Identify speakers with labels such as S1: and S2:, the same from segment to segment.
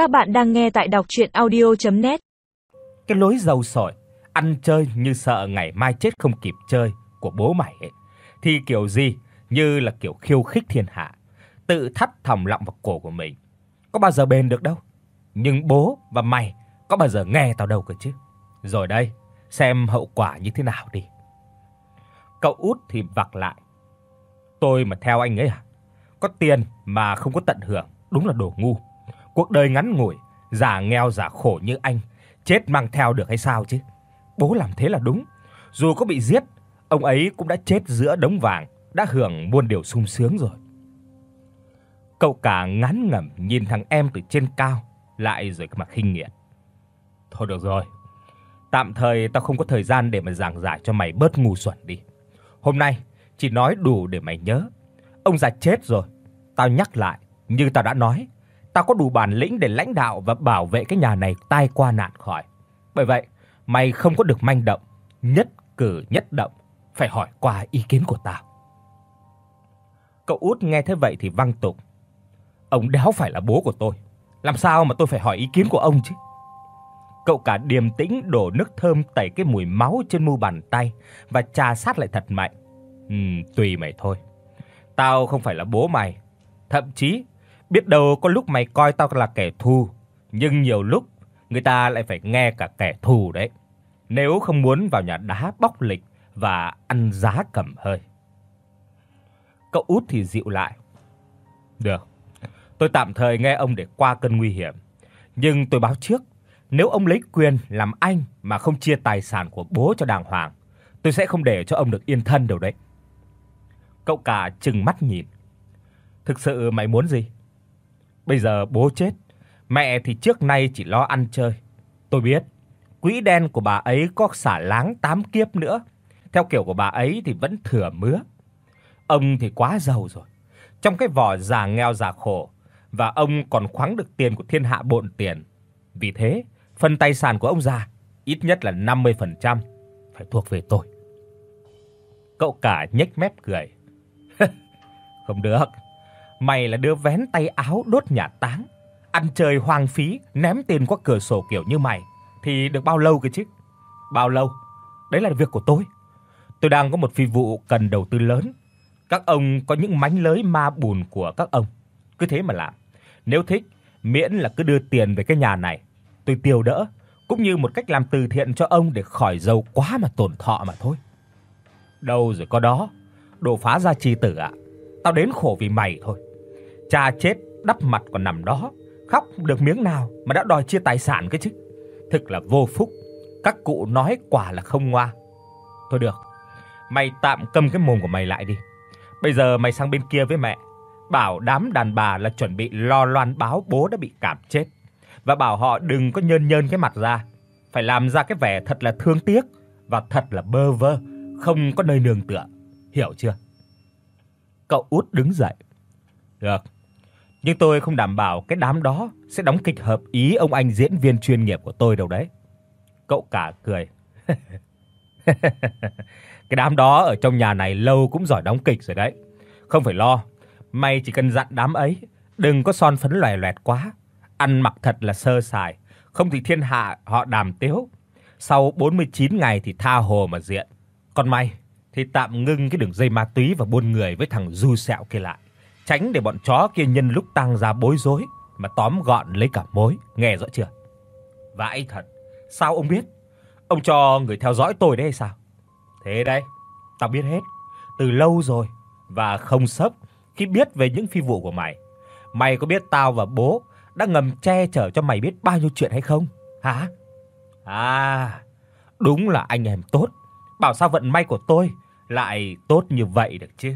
S1: Các bạn đang nghe tại đọc audio net
S2: Cái lối dầu sỏi, ăn chơi như sợ ngày mai chết không kịp chơi của bố mày ấy, thì kiểu gì như là kiểu khiêu khích thiên hạ, tự thắt thòng lọng vào cổ của mình. Có bao giờ bền được đâu. Nhưng bố và mày có bao giờ nghe tao đâu cơ chứ. Rồi đây, xem hậu quả như thế nào đi. Cậu út thì vặc lại. Tôi mà theo anh ấy à? Có tiền mà không có tận hưởng, đúng là đồ ngu. Cuộc đời ngắn ngủi, già nghèo già khổ như anh, chết mang theo được hay sao chứ? Bố làm thế là đúng. Dù có bị giết, ông ấy cũng đã chết giữa đống vàng, đã hưởng muôn điều sung sướng rồi. Cậu cả ngán ngẩm nhìn thằng em từ trên cao, lại rồi mà khinh nghiệt Thôi được rồi. Tạm thời tao không có thời gian để mà giảng giải cho mày bớt ngu xuẩn đi. Hôm nay chỉ nói đủ để mày nhớ. Ông già chết rồi, tao nhắc lại, như tao đã nói, tao có đủ bản lĩnh để lãnh đạo và bảo vệ cái nhà này tai qua nạn khỏi. Bởi vậy, mày không có được manh động, nhất cử nhất động phải hỏi qua ý kiến của tao. Cậu út nghe thế vậy thì văng tục. Ông đéo phải là bố của tôi, làm sao mà tôi phải hỏi ý kiến của ông chứ? Cậu cả điềm tĩnh đổ nước thơm tẩy cái mùi máu trên mu bàn tay và chà sát lại thật mạnh. Ừm, tùy mày thôi. Tao không phải là bố mày, thậm chí biết đâu có lúc mày coi tao là kẻ thù, nhưng nhiều lúc người ta lại phải nghe cả kẻ thù đấy. Nếu không muốn vào nhà đá bóc lịch và ăn giá cầm hơi. Cậu út thì dịu lại. Được. Tôi tạm thời nghe ông để qua cơn nguy hiểm, nhưng tôi báo trước, nếu ông lấy quyền làm anh mà không chia tài sản của bố cho đàng hoàng, tôi sẽ không để cho ông được yên thân đâu đấy. Cậu cả trừng mắt nhìn. Thực sự mày muốn gì? Bây giờ bố chết, mẹ thì trước nay chỉ lo ăn chơi. Tôi biết, quỹ đen của bà ấy có xả láng tám kiếp nữa. Theo kiểu của bà ấy thì vẫn thừa mứa. Ông thì quá giàu rồi. Trong cái vỏ già nghèo già khổ và ông còn khoáng được tiền của thiên hạ bộn tiền. Vì thế, phần tài sản của ông già ít nhất là 50% phải thuộc về tôi. Cậu cả nhếch mép cười. Không được. Mày là đứa vén tay áo đốt nhà táng, ăn chơi hoang phí, ném tiền qua cửa sổ kiểu như mày thì được bao lâu cơ chứ? Bao lâu? Đấy là việc của tôi. Tôi đang có một phi vụ cần đầu tư lớn. Các ông có những mánh lới ma bùn của các ông, cứ thế mà làm. Nếu thích, miễn là cứ đưa tiền về cái nhà này, tôi tiêu đỡ, cũng như một cách làm từ thiện cho ông để khỏi giàu quá mà tổn thọ mà thôi. Đâu rồi có đó, đồ phá gia chi tử ạ. Tao đến khổ vì mày thôi. Cha chết đắp mặt còn nằm đó, khóc được miếng nào mà đã đòi chia tài sản cái chứ. Thực là vô phúc. Các cụ nói quả là không ngoa. Thôi được. Mày tạm cầm cái mồm của mày lại đi. Bây giờ mày sang bên kia với mẹ, bảo đám đàn bà là chuẩn bị lo loan báo bố đã bị cảm chết và bảo họ đừng có nhơn nhơn cái mặt ra, phải làm ra cái vẻ thật là thương tiếc và thật là bơ vơ, không có nơi nương tựa. Hiểu chưa? Cậu út đứng dậy. Được. Nhưng tôi không đảm bảo cái đám đó sẽ đóng kịch hợp ý ông anh diễn viên chuyên nghiệp của tôi đâu đấy. Cậu cả cười. cái đám đó ở trong nhà này lâu cũng giỏi đóng kịch rồi đấy. Không phải lo, mày chỉ cần dặn đám ấy đừng có son phấn loè loẹt quá, ăn mặc thật là sơ sài, không thì thiên hạ họ đàm tiếu. Sau 49 ngày thì tha hồ mà diện. Còn mày thì tạm ngưng cái đường dây ma túy và buôn người với thằng Du Sẹo kia lại, tránh để bọn chó kia nhân lúc tăng ra bối rối mà tóm gọn lấy cả mối, nghe rõ chưa? Vãi thật, sao ông biết? Ông cho người theo dõi tôi đấy hay sao? Thế đấy, tao biết hết, từ lâu rồi và không sốc khi biết về những phi vụ của mày. Mày có biết tao và bố đã ngầm che chở cho mày biết bao nhiêu chuyện hay không? Hả? À, đúng là anh em tốt. Bảo sao vận may của tôi lại tốt như vậy được chứ?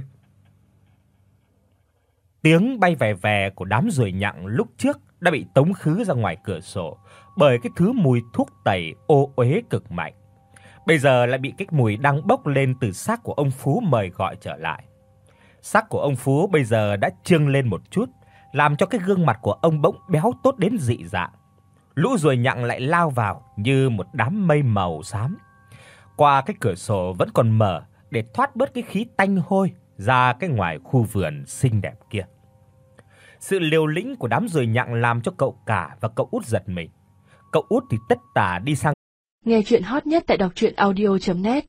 S2: Tiếng bay vè vè của đám ruồi nhặng lúc trước đã bị tống khứ ra ngoài cửa sổ bởi cái thứ mùi thuốc tẩy ô uế cực mạnh. Bây giờ lại bị cái mùi đang bốc lên từ xác của ông Phú mời gọi trở lại. Xác của ông Phú bây giờ đã trương lên một chút, làm cho cái gương mặt của ông bỗng béo tốt đến dị dạng. Lũ ruồi nhặng lại lao vào như một đám mây màu xám. Qua cái cửa sổ vẫn còn mở để thoát bớt cái khí tanh hôi ra cái ngoài khu vườn xinh đẹp kia. Sự liều lĩnh của đám ruồi nhặng làm cho cậu cả và cậu út giật mình. Cậu út thì tất tả đi sang
S3: Nghe truyện hot nhất tại doctruyenaudio.net